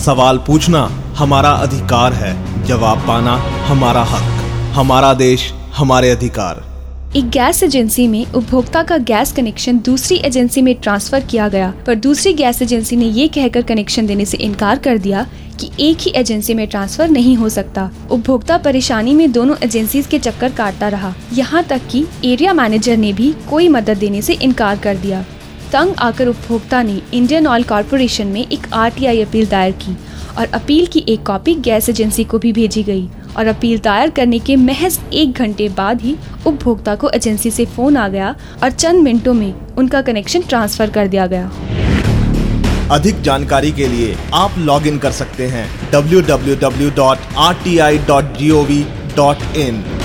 सवाल पूछना हमारा अधिकार है, जवाब पाना हमारा हक। हमारा देश हमारे अधिकार। एक गैस एजेंसी में उपभोक्ता का गैस कनेक्शन दूसरी एजेंसी में ट्रांसफ़र किया गया, पर दूसरी गैस एजेंसी ने ये कहकर कनेक्शन देने से इनकार कर दिया कि एक ही एजेंसी में ट्रांसफ़र नहीं हो सकता। उपभोक्ता परेशानी में दोनों एजेंसीज के चक्कर काटता रहा। यहाँ तक कि एरिया मैनेजर ने भी कोई मदद देने से इनकार कर दिया। तंग आकर उपभोक्ता ने इंडियन ऑयल कॉरपोरेशन में एक आरटीआई अपील दायर की और अपील की एक कॉपी गैस एजेंसी को भी भेजी गई और अपील दायर करने के महज एक घंटे बाद ही उपभोक्ता को एजेंसी से फ़ोन आ गया और चंद मिनटों में उनका कनेक्शन ट्रांसफ़र कर दिया गया। अधिक जानकारी के लिए आप लॉग इन कर सकते हैं www.rti.gov.in